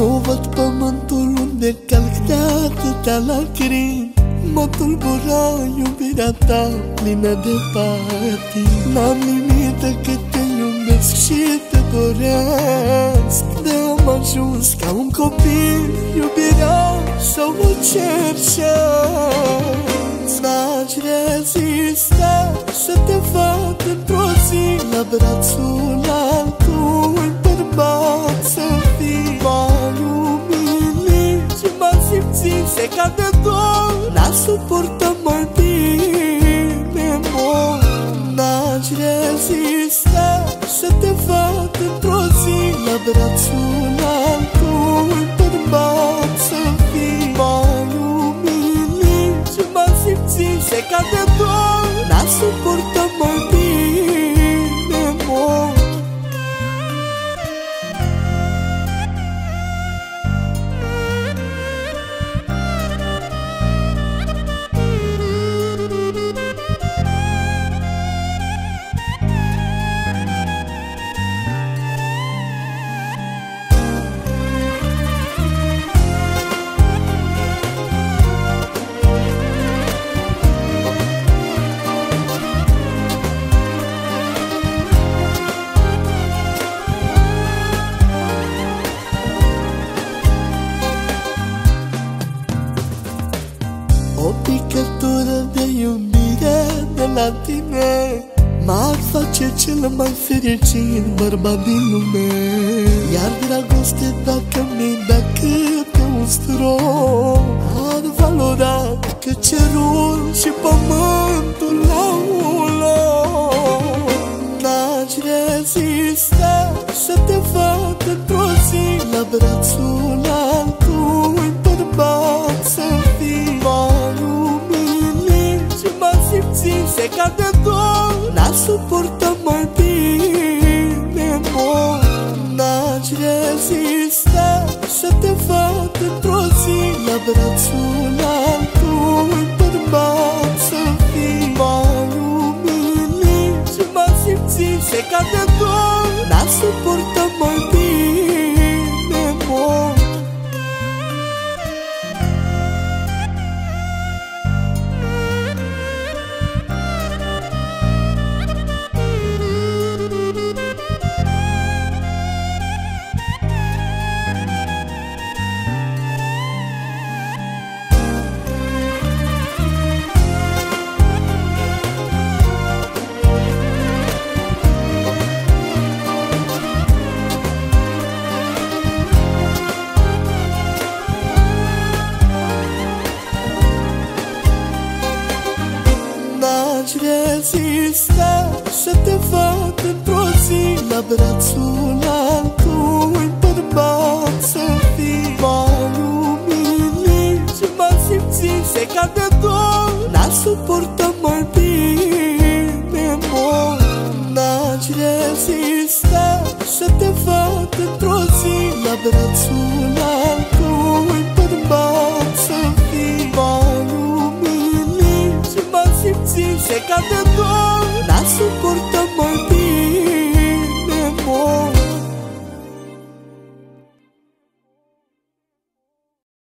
Nu văd pământul unde calc de atâtea lacrimi. Mă tulbura iubirea ta plină de patim N-am nimic decât te iubesc și te doresc. De am ajuns ca un copil iubirea să o cerșesc N-aș rezista să te văd într-o zi la brațul altui N-aș O picătură de iubire de la tine M-ar face cel mai fericit bărbat din lume. Iar dragoste dacă mi-ai da câte un strop Ar valora că cerul și pământul la un loc. N-aș rezista să te văd într-o zi La brațul altui simțit secat de dor N-aș suporta mai bine mor. N-aș rezista să te văd într-o zi La brațul altui bărbat N-aș rezista să te văd într-o zi La brațul altui bărbat. Să fii M-a umilit și m-a simțit secat de dor N-aș suporta mai bine mor. N-aș rezista să te văd într-o zi La brațul por